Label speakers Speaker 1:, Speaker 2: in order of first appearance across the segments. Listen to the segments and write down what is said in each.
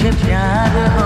Speaker 1: chip yard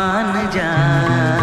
Speaker 1: मान जा।